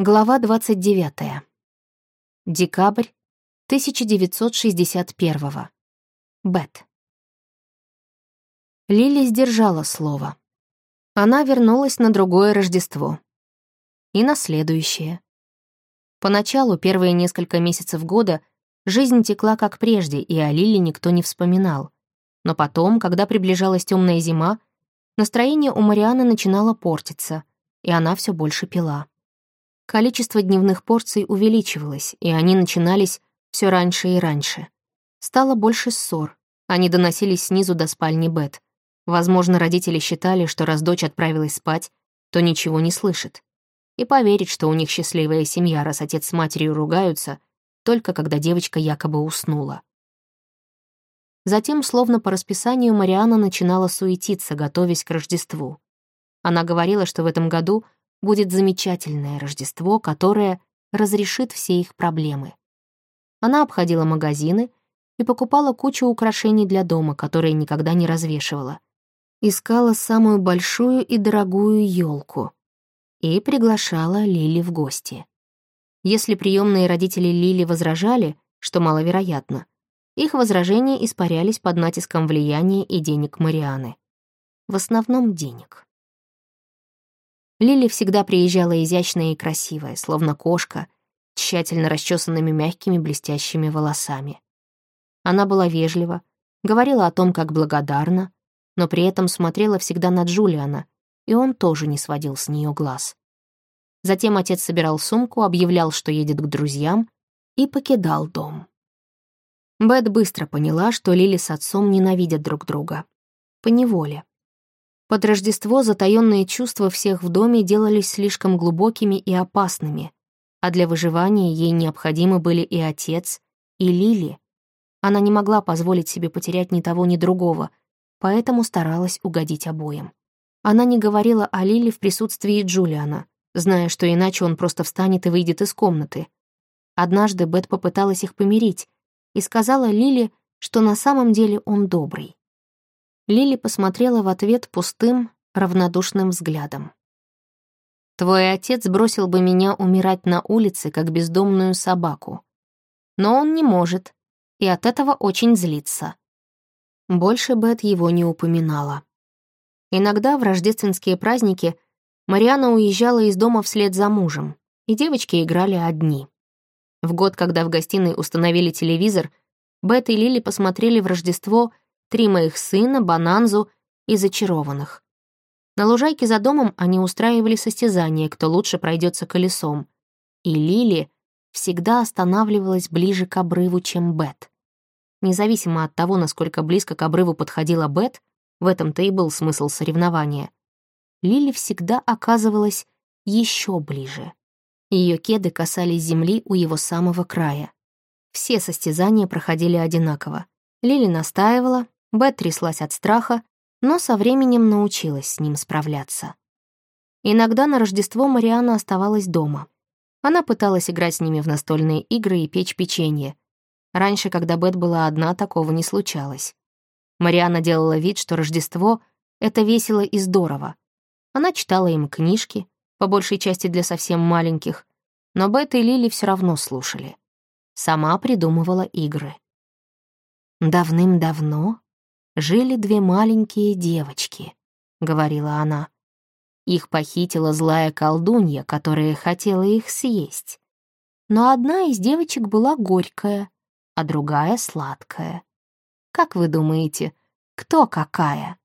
Глава 29. Декабрь 1961. Бет. Лили сдержала слово. Она вернулась на другое Рождество. И на следующее. Поначалу, первые несколько месяцев года, жизнь текла как прежде, и о Лили никто не вспоминал. Но потом, когда приближалась темная зима, настроение у Марианы начинало портиться, и она все больше пила. Количество дневных порций увеличивалось, и они начинались все раньше и раньше. Стало больше ссор. Они доносились снизу до спальни Бет. Возможно, родители считали, что раз дочь отправилась спать, то ничего не слышит. И поверить, что у них счастливая семья, раз отец с матерью ругаются, только когда девочка якобы уснула. Затем, словно по расписанию, Мариана начинала суетиться, готовясь к Рождеству. Она говорила, что в этом году — будет замечательное Рождество, которое разрешит все их проблемы. Она обходила магазины и покупала кучу украшений для дома, которые никогда не развешивала. Искала самую большую и дорогую елку и приглашала Лили в гости. Если приемные родители Лили возражали, что маловероятно, их возражения испарялись под натиском влияния и денег Марианы. В основном денег. Лили всегда приезжала изящная и красивая, словно кошка, тщательно расчесанными мягкими блестящими волосами. Она была вежлива, говорила о том, как благодарна, но при этом смотрела всегда на Джулиана, и он тоже не сводил с нее глаз. Затем отец собирал сумку, объявлял, что едет к друзьям, и покидал дом. Бет быстро поняла, что Лили с отцом ненавидят друг друга. Поневоле. Под Рождество затаённые чувства всех в доме делались слишком глубокими и опасными, а для выживания ей необходимы были и отец, и Лили. Она не могла позволить себе потерять ни того, ни другого, поэтому старалась угодить обоим. Она не говорила о Лили в присутствии Джулиана, зная, что иначе он просто встанет и выйдет из комнаты. Однажды Бет попыталась их помирить и сказала Лили, что на самом деле он добрый. Лили посмотрела в ответ пустым, равнодушным взглядом. «Твой отец бросил бы меня умирать на улице, как бездомную собаку. Но он не может, и от этого очень злится». Больше Бет его не упоминала. Иногда в рождественские праздники Мариана уезжала из дома вслед за мужем, и девочки играли одни. В год, когда в гостиной установили телевизор, Бет и Лили посмотрели в Рождество — три моих сына, Бананзу и зачарованных. На лужайке за домом они устраивали состязание, кто лучше пройдется колесом. И Лили всегда останавливалась ближе к обрыву, чем Бет. Независимо от того, насколько близко к обрыву подходила Бет, в этом-то и был смысл соревнования, Лили всегда оказывалась еще ближе. Ее кеды касались земли у его самого края. Все состязания проходили одинаково. Лили настаивала, Бет тряслась от страха, но со временем научилась с ним справляться. Иногда на Рождество Мариана оставалась дома. Она пыталась играть с ними в настольные игры и печь печенье. Раньше, когда Бет была одна, такого не случалось. Мариана делала вид, что Рождество — это весело и здорово. Она читала им книжки, по большей части для совсем маленьких, но Бет и Лили все равно слушали. Сама придумывала игры. Давным-давно жили две маленькие девочки», — говорила она. Их похитила злая колдунья, которая хотела их съесть. Но одна из девочек была горькая, а другая — сладкая. Как вы думаете, кто какая?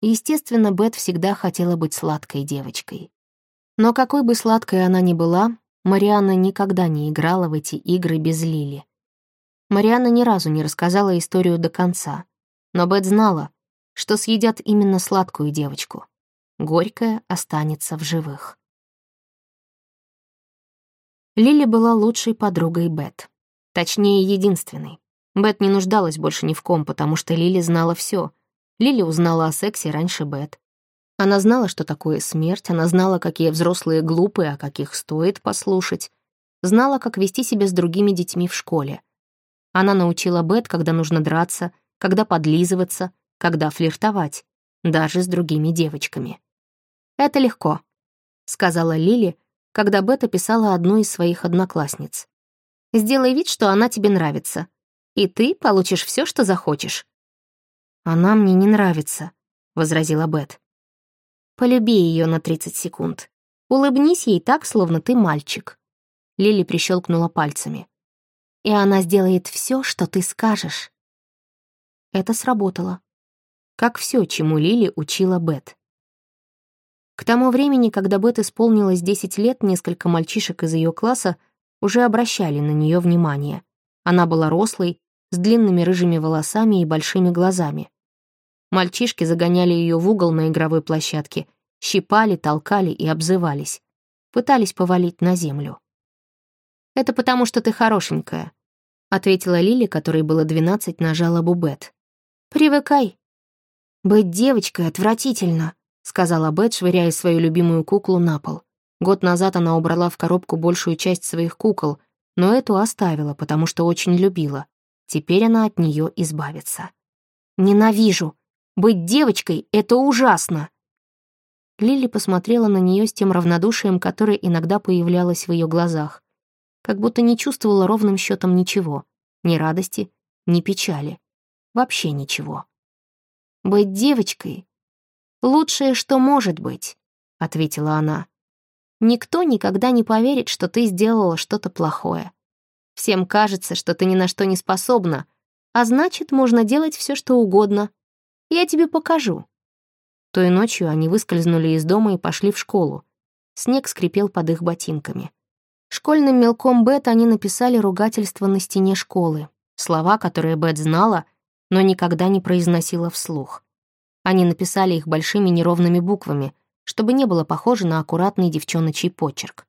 Естественно, Бет всегда хотела быть сладкой девочкой. Но какой бы сладкой она ни была, Марианна никогда не играла в эти игры без Лили. Марианна ни разу не рассказала историю до конца, но Бет знала, что съедят именно сладкую девочку. Горькая останется в живых. Лили была лучшей подругой Бет. Точнее, единственной. Бет не нуждалась больше ни в ком, потому что Лили знала все. Лили узнала о сексе раньше Бет. Она знала, что такое смерть, она знала, какие взрослые глупые, а каких стоит послушать. Знала, как вести себя с другими детьми в школе. Она научила Бет, когда нужно драться — когда подлизываться, когда флиртовать, даже с другими девочками. «Это легко», — сказала Лили, когда Бет описала одну из своих одноклассниц. «Сделай вид, что она тебе нравится, и ты получишь все, что захочешь». «Она мне не нравится», — возразила Бет. «Полюби ее на 30 секунд. Улыбнись ей так, словно ты мальчик». Лили прищелкнула пальцами. «И она сделает все, что ты скажешь». Это сработало. Как все, чему Лили учила Бет. К тому времени, когда Бет исполнилось 10 лет, несколько мальчишек из ее класса уже обращали на нее внимание. Она была рослой, с длинными рыжими волосами и большими глазами. Мальчишки загоняли ее в угол на игровой площадке, щипали, толкали и обзывались. Пытались повалить на землю. «Это потому, что ты хорошенькая», — ответила Лили, которой было 12 на жалобу Бет. «Привыкай». «Быть девочкой отвратительно», — сказала Бет, швыряя свою любимую куклу на пол. Год назад она убрала в коробку большую часть своих кукол, но эту оставила, потому что очень любила. Теперь она от нее избавится. «Ненавижу! Быть девочкой — это ужасно!» Лили посмотрела на нее с тем равнодушием, которое иногда появлялось в ее глазах, как будто не чувствовала ровным счетом ничего, ни радости, ни печали. Вообще ничего. «Быть девочкой — лучшее, что может быть», — ответила она. «Никто никогда не поверит, что ты сделала что-то плохое. Всем кажется, что ты ни на что не способна, а значит, можно делать все, что угодно. Я тебе покажу». Той ночью они выскользнули из дома и пошли в школу. Снег скрипел под их ботинками. Школьным мелком Бет они написали ругательство на стене школы, слова, которые Бет знала, но никогда не произносила вслух. Они написали их большими неровными буквами, чтобы не было похоже на аккуратный девчоночий почерк.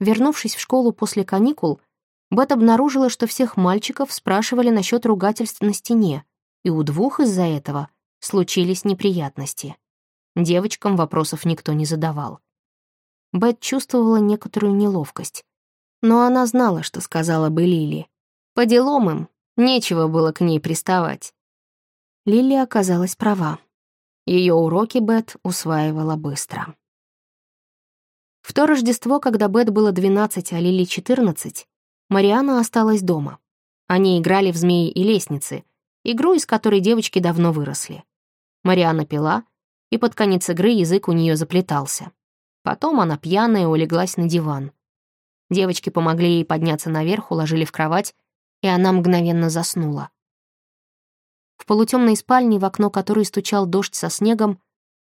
Вернувшись в школу после каникул, Бет обнаружила, что всех мальчиков спрашивали насчет ругательств на стене, и у двух из-за этого случились неприятности. Девочкам вопросов никто не задавал. Бет чувствовала некоторую неловкость. Но она знала, что сказала бы Лили. По делам им, Нечего было к ней приставать. Лили оказалась права. Ее уроки Бет усваивала быстро. В то Рождество, когда Бет было 12, а Лили 14, Мариана осталась дома. Они играли в «Змеи и лестницы», игру, из которой девочки давно выросли. Мариана пила, и под конец игры язык у нее заплетался. Потом она пьяная улеглась на диван. Девочки помогли ей подняться наверх, уложили в кровать и она мгновенно заснула. В полутемной спальне, в окно которой стучал дождь со снегом,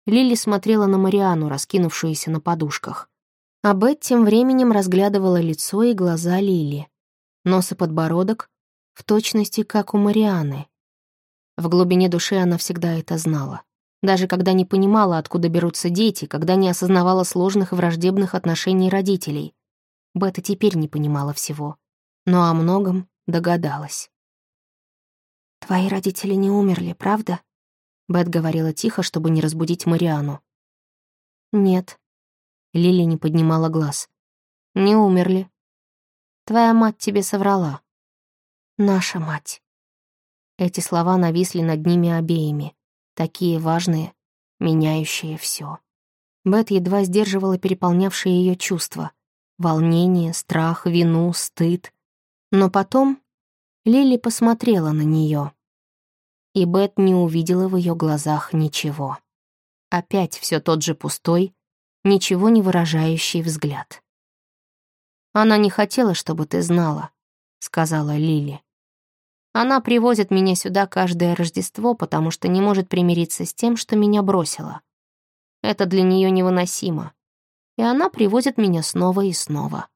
Лили смотрела на Мариану, раскинувшуюся на подушках. А Бет тем временем разглядывала лицо и глаза Лили. Нос и подбородок в точности, как у Марианы. В глубине души она всегда это знала. Даже когда не понимала, откуда берутся дети, когда не осознавала сложных враждебных отношений родителей. Бет и теперь не понимала всего. Но о многом догадалась. «Твои родители не умерли, правда?» Бет говорила тихо, чтобы не разбудить Мариану. «Нет». Лили не поднимала глаз. «Не умерли. Твоя мать тебе соврала». «Наша мать». Эти слова нависли над ними обеими, такие важные, меняющие все. Бет едва сдерживала переполнявшие ее чувства. Волнение, страх, вину, стыд. Но потом Лили посмотрела на нее, и Бет не увидела в ее глазах ничего. Опять все тот же пустой, ничего не выражающий взгляд. «Она не хотела, чтобы ты знала», — сказала Лили. «Она привозит меня сюда каждое Рождество, потому что не может примириться с тем, что меня бросила. Это для нее невыносимо. И она привозит меня снова и снова.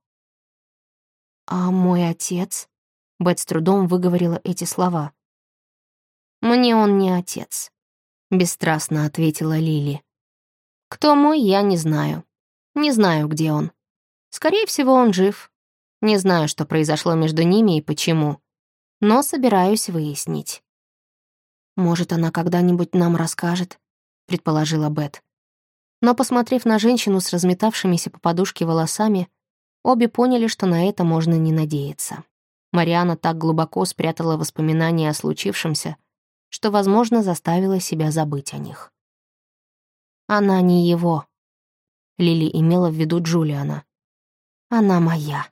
«А мой отец?» Бет с трудом выговорила эти слова. «Мне он не отец», — бесстрастно ответила Лили. «Кто мой, я не знаю. Не знаю, где он. Скорее всего, он жив. Не знаю, что произошло между ними и почему, но собираюсь выяснить». «Может, она когда-нибудь нам расскажет?» — предположила Бет. Но, посмотрев на женщину с разметавшимися по подушке волосами, Обе поняли, что на это можно не надеяться. Мариана так глубоко спрятала воспоминания о случившемся, что, возможно, заставила себя забыть о них. Она не его. Лили имела в виду Джулиана. Она моя.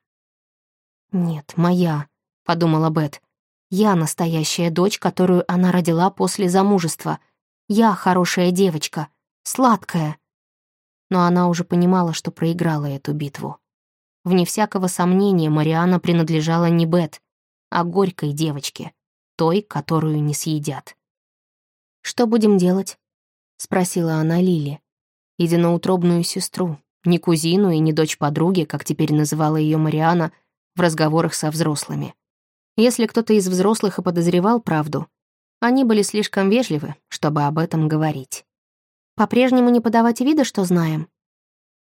Нет, моя, подумала Бет. Я настоящая дочь, которую она родила после замужества. Я хорошая девочка, сладкая. Но она уже понимала, что проиграла эту битву. Вне всякого сомнения, Мариана принадлежала не Бет, а горькой девочке, той, которую не съедят. «Что будем делать?» — спросила она Лили, единоутробную сестру, не кузину и не дочь подруги, как теперь называла ее Мариана, в разговорах со взрослыми. Если кто-то из взрослых и подозревал правду, они были слишком вежливы, чтобы об этом говорить. «По-прежнему не подавать вида, что знаем?»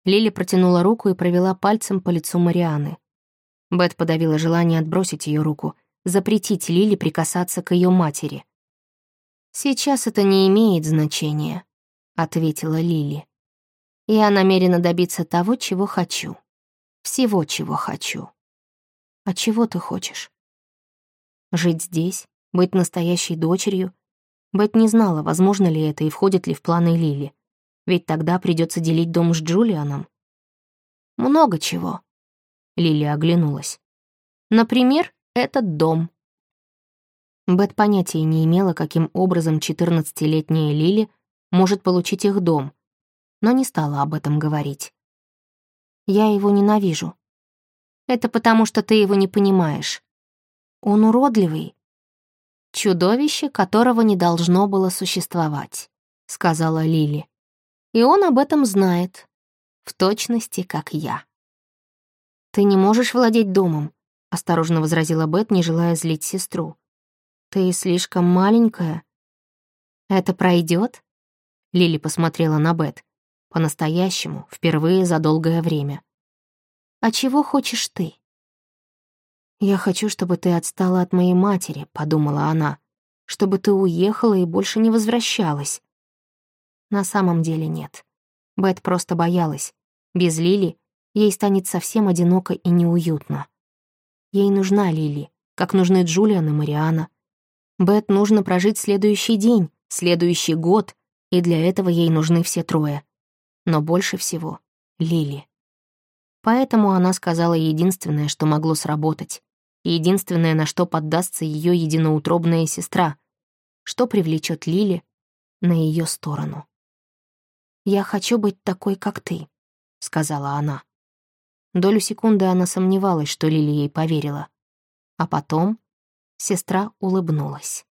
Лили протянула руку и провела пальцем по лицу Марианы. Бет подавила желание отбросить ее руку, запретить Лили прикасаться к ее матери. «Сейчас это не имеет значения», — ответила Лили. Я намерена добиться того, чего хочу. Всего, чего хочу. А чего ты хочешь? Жить здесь, быть настоящей дочерью? Бет не знала, возможно ли это и входит ли в планы Лили. Ведь тогда придется делить дом с Джулианом. Много чего. Лили оглянулась. Например, этот дом. Бет понятия не имела, каким образом 14-летняя Лили может получить их дом, но не стала об этом говорить. «Я его ненавижу. Это потому, что ты его не понимаешь. Он уродливый. Чудовище, которого не должно было существовать», — сказала Лили. «И он об этом знает, в точности, как я». «Ты не можешь владеть домом», — осторожно возразила Бет, не желая злить сестру. «Ты слишком маленькая». «Это пройдет? Лили посмотрела на Бет. По-настоящему, впервые за долгое время. «А чего хочешь ты?» «Я хочу, чтобы ты отстала от моей матери», — подумала она, «чтобы ты уехала и больше не возвращалась». На самом деле нет. Бет просто боялась. Без Лили ей станет совсем одиноко и неуютно. Ей нужна Лили, как нужны Джулиан и Мариана. Бет нужно прожить следующий день, следующий год, и для этого ей нужны все трое но больше всего — Лили. Поэтому она сказала единственное, что могло сработать, единственное, на что поддастся ее единоутробная сестра, что привлечет Лили на ее сторону. «Я хочу быть такой, как ты», — сказала она. Долю секунды она сомневалась, что Лили ей поверила. А потом сестра улыбнулась.